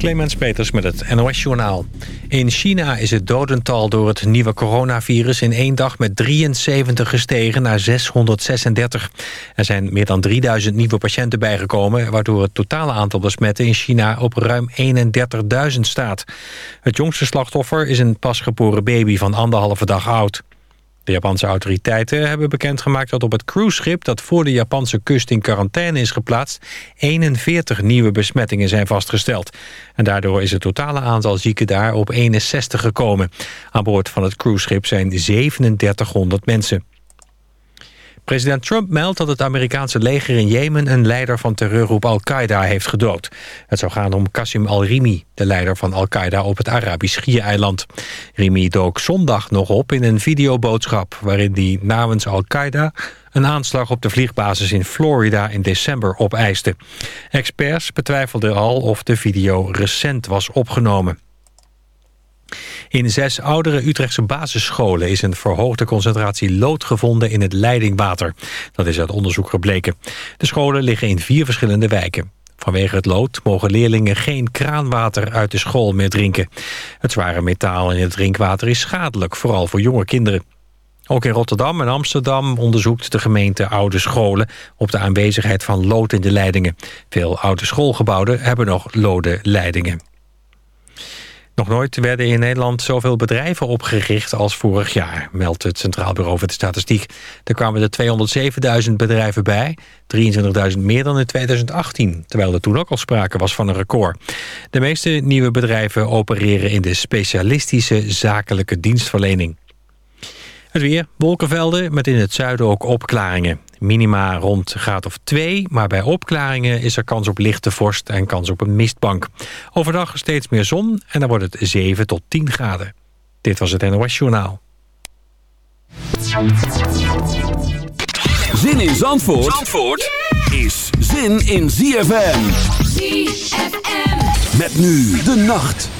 Clemens Peters met het NOS-journaal. In China is het dodental door het nieuwe coronavirus in één dag met 73 gestegen naar 636. Er zijn meer dan 3000 nieuwe patiënten bijgekomen... waardoor het totale aantal besmetten in China op ruim 31.000 staat. Het jongste slachtoffer is een pasgeboren baby van anderhalve dag oud. De Japanse autoriteiten hebben bekendgemaakt dat op het cruiseschip... dat voor de Japanse kust in quarantaine is geplaatst... 41 nieuwe besmettingen zijn vastgesteld. En daardoor is het totale aantal zieken daar op 61 gekomen. Aan boord van het cruiseschip zijn 3700 mensen. President Trump meldt dat het Amerikaanse leger in Jemen... een leider van terreurgroep Al-Qaeda heeft gedood. Het zou gaan om Qasim al-Rimi, de leider van Al-Qaeda op het Arabisch Schiereiland. Rimi dook zondag nog op in een videoboodschap... waarin hij namens Al-Qaeda een aanslag op de vliegbasis in Florida in december opeiste. Experts betwijfelden al of de video recent was opgenomen. In zes oudere Utrechtse basisscholen is een verhoogde concentratie lood gevonden in het leidingwater. Dat is uit onderzoek gebleken. De scholen liggen in vier verschillende wijken. Vanwege het lood mogen leerlingen geen kraanwater uit de school meer drinken. Het zware metaal in het drinkwater is schadelijk, vooral voor jonge kinderen. Ook in Rotterdam en Amsterdam onderzoekt de gemeente oude scholen... op de aanwezigheid van lood in de leidingen. Veel oude schoolgebouwen hebben nog lode leidingen. Nog nooit werden in Nederland zoveel bedrijven opgericht als vorig jaar, meldt het Centraal Bureau voor de Statistiek. Er kwamen er 207.000 bedrijven bij, 23.000 meer dan in 2018, terwijl er toen ook al sprake was van een record. De meeste nieuwe bedrijven opereren in de specialistische zakelijke dienstverlening. Het weer, wolkenvelden met in het zuiden ook opklaringen. Minima rond graad of 2, maar bij opklaringen is er kans op lichte vorst en kans op een mistbank. Overdag steeds meer zon en dan wordt het 7 tot 10 graden. Dit was het NOS Journaal. Zin in Zandvoort, Zandvoort is zin in ZFM. ZFM. Met nu de nacht.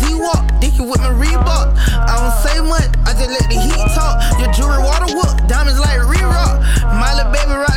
Z-Walk, dicky with my Reebok. I don't say much, I just let the heat talk. Your jewelry water whoop, diamonds like re-rock. My little baby rock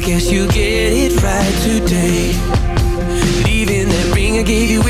I guess you get it right today. Leaving that ring I gave you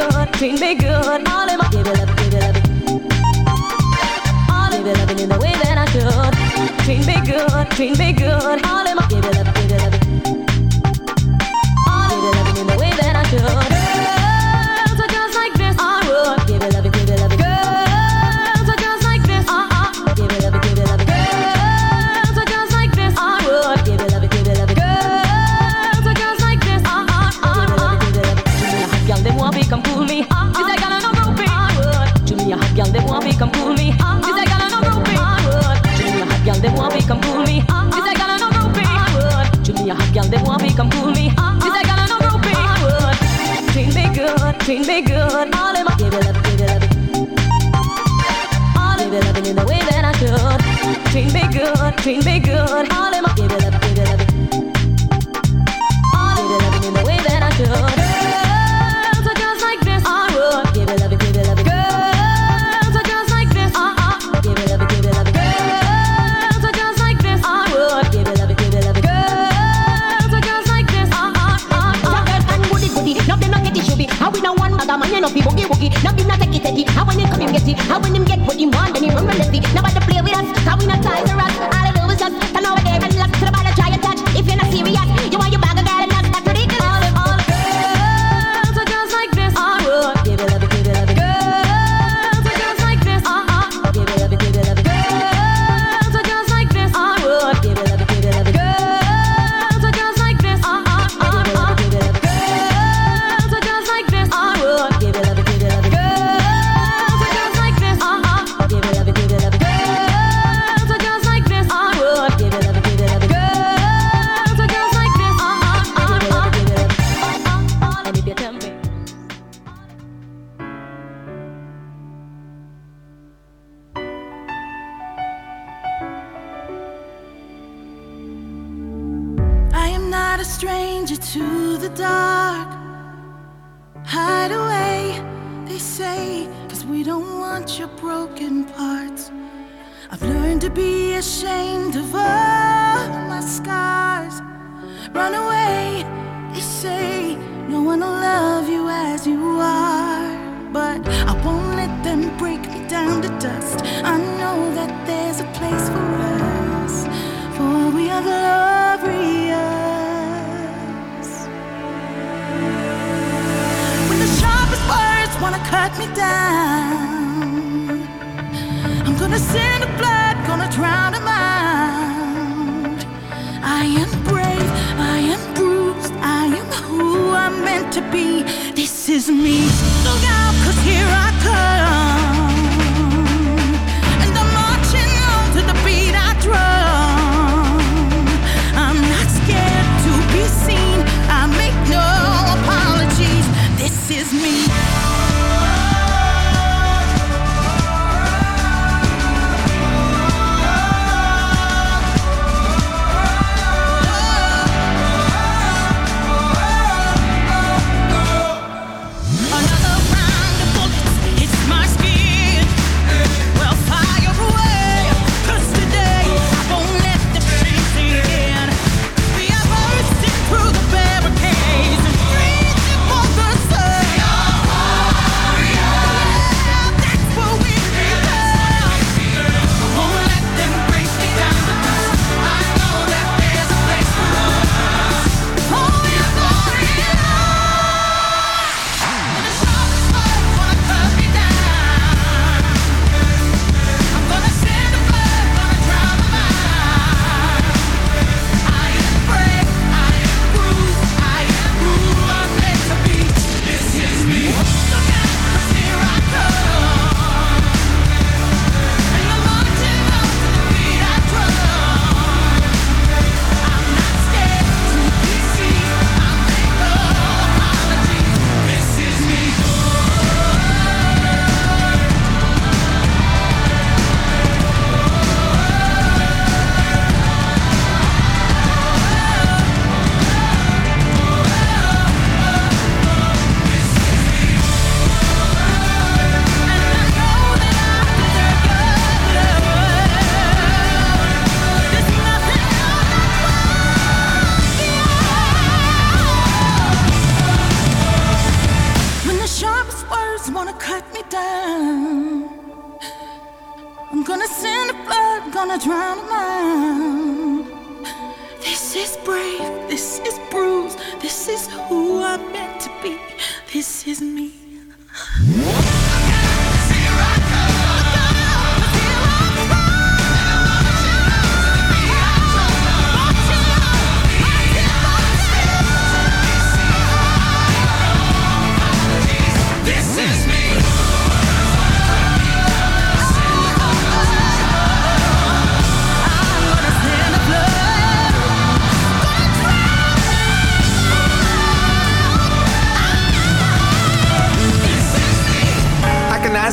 good, treat me good. All in my give it up, give it up. All in my up in the way that I should. Treat me good, treat me good. All in my give it up, give it up. All in my up in the way that I should. They want me, come pull me. Uh-uh. Did they got no rope me? Uh-uh. Clean me good, treat me good. All in my give it up, give it up. All in my give it up in the way that I should. treat me good, treat me good. All in my steady. How when him come, him get it. How when him get what he want, then he run relentlessly. Nobody play with us, how we not ties around.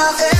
nothing eh?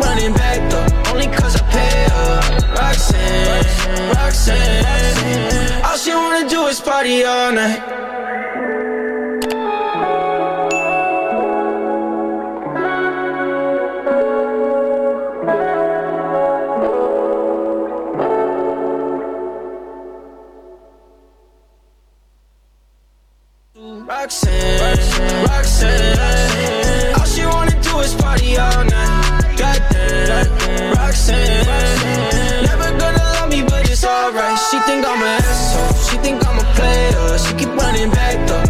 Running back though, only cause I pay her. Roxanne, Roxanne. All she wanna do is party all night. Roxanne, Roxanne. Think I'm an asshole. She think I'm a player. She keep running back though,